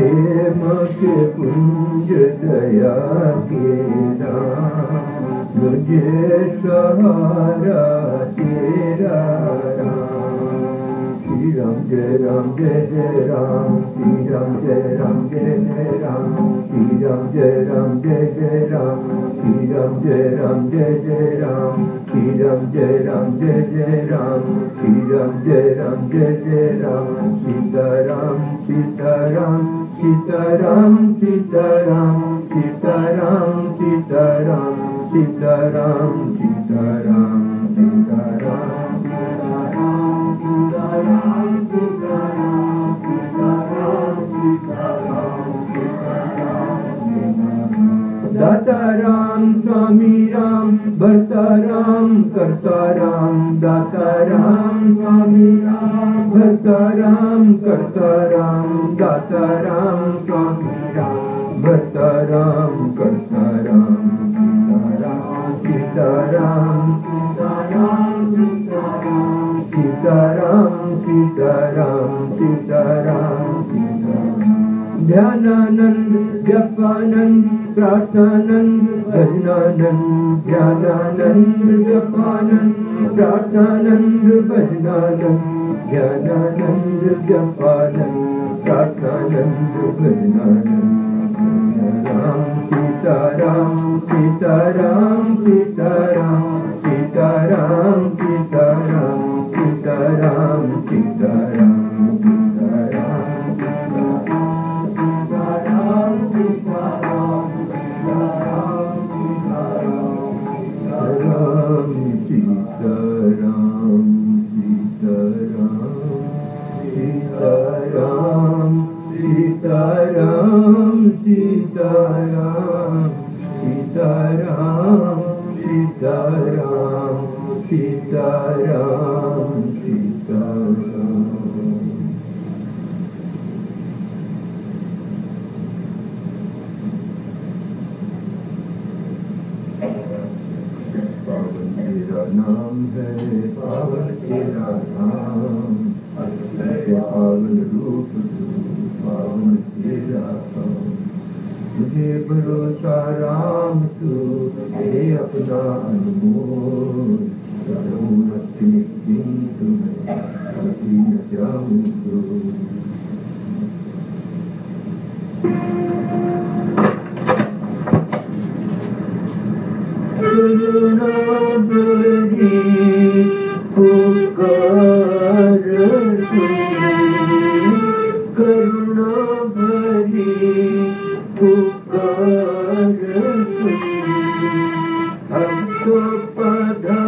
प्रेम के कुंज दया के राम मुझे सहारा तेरा राम श्री राम जय राम जय जय राम श्री राम जय राम जय जय राम श्री राम जय राम जय जय राम श्री राम जय राम जय जय राम श्री राम जय राम जय जय राम श्री राम जय राम जय जय राम सीताराम सीताराम सीताराम सीताराम सीताराम सीताराम सीताराम सीताराम सीताराम दाता राम दाता राम स्वामी राम भरता राम करता राम दाता राम स्वामी राम भरता राम करता प्रार्थनन्द भजनानन्द ज्ञाननन्द जपान प्रार्थनन्द भजनान ज्ञाननन्द जपान प्रार्थनन्द भजनान सीताराम सीतारा Die. हे अपना अनमोल करूँ निश्चिंत मैं कभी न kepada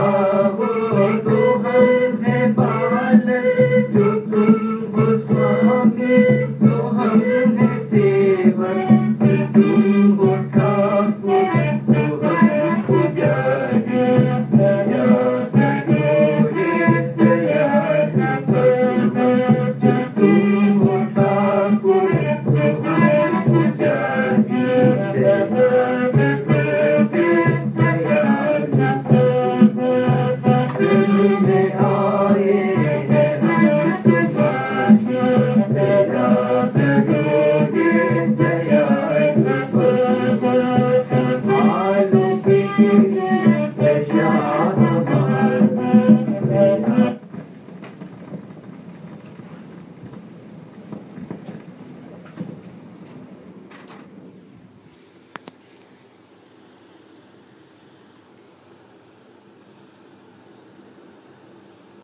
love.